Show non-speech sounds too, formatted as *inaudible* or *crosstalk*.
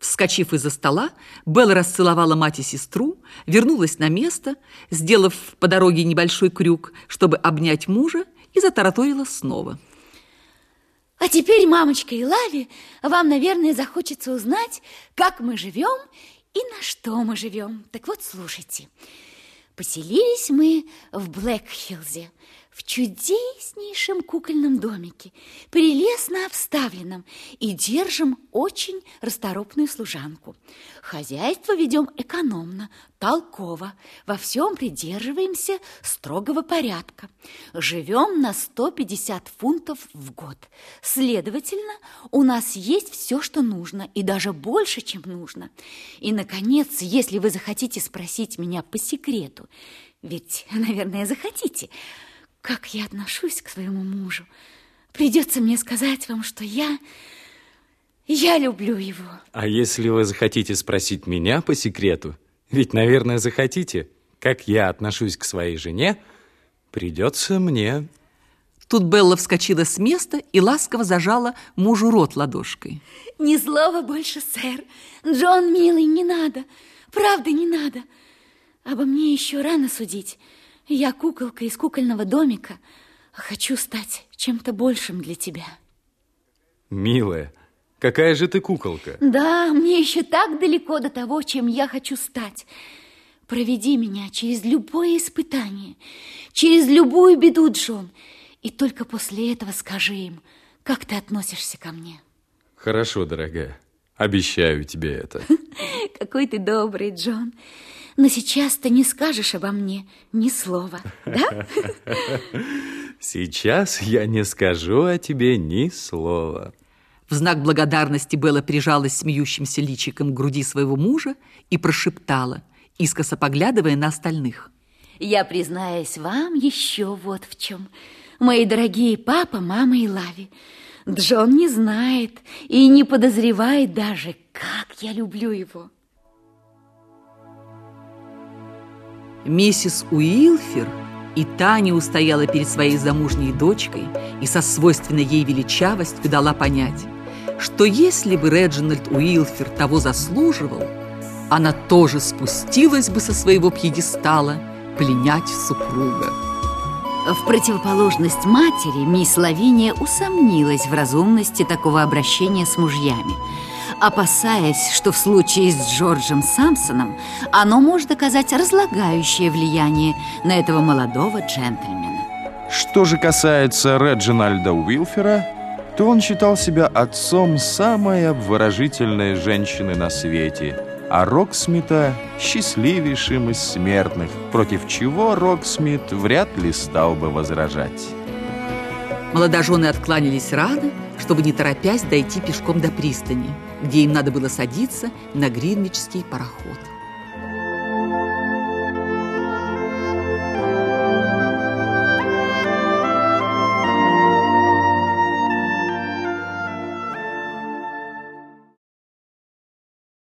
Вскочив из-за стола, Белла расцеловала мать и сестру, вернулась на место, сделав по дороге небольшой крюк, чтобы обнять мужа, и затараторила снова. А теперь, мамочка и Лави, вам, наверное, захочется узнать, как мы живем и на что мы живем. Так вот, слушайте. Поселились мы в Блэкхиллзе, в чудеснейшем кукольном домике, прелестно обставленном, и держим очень расторопную служанку. Хозяйство ведем экономно, толково, во всем придерживаемся строгого порядка. Живем на 150 фунтов в год. Следовательно, у нас есть все, что нужно, и даже больше, чем нужно. И, наконец, если вы захотите спросить меня по секрету, ведь, *laughs* наверное, захотите – как я отношусь к своему мужу. Придется мне сказать вам, что я... Я люблю его. А если вы захотите спросить меня по секрету, ведь, наверное, захотите, как я отношусь к своей жене, придется мне... Тут Белла вскочила с места и ласково зажала мужу рот ладошкой. Ни слова больше, сэр. Джон, милый, не надо. Правда, не надо. Обо мне еще рано судить. Я куколка из кукольного домика. Хочу стать чем-то большим для тебя. Милая, какая же ты куколка? Да, мне еще так далеко до того, чем я хочу стать. Проведи меня через любое испытание, через любую беду, Джон, и только после этого скажи им, как ты относишься ко мне. Хорошо, дорогая, обещаю тебе это. *laughs* Какой ты добрый, Джон но сейчас ты не скажешь обо мне ни слова, да? *laughs* Сейчас я не скажу о тебе ни слова. В знак благодарности Белла прижалась смеющимся личиком к груди своего мужа и прошептала, искоса поглядывая на остальных. Я признаюсь вам еще вот в чем. Мои дорогие папа, мама и Лави, Джон не знает и не подозревает даже, как я люблю его. Миссис Уилфер и Таня устояла перед своей замужней дочкой и со свойственной ей величавостью дала понять, что если бы Реджинальд Уилфер того заслуживал, она тоже спустилась бы со своего пьедестала пленять супруга. В противоположность матери, мисс Лавиния усомнилась в разумности такого обращения с мужьями – опасаясь, что в случае с Джорджем Самсоном оно может оказать разлагающее влияние на этого молодого джентльмена. Что же касается Реджинальда Уилфера, то он считал себя отцом самой обворожительной женщины на свете, а Роксмита – счастливейшим из смертных, против чего Роксмит вряд ли стал бы возражать. Молодожены откланялись рано, чтобы не торопясь дойти пешком до пристани, где им надо было садиться на гринвичский пароход.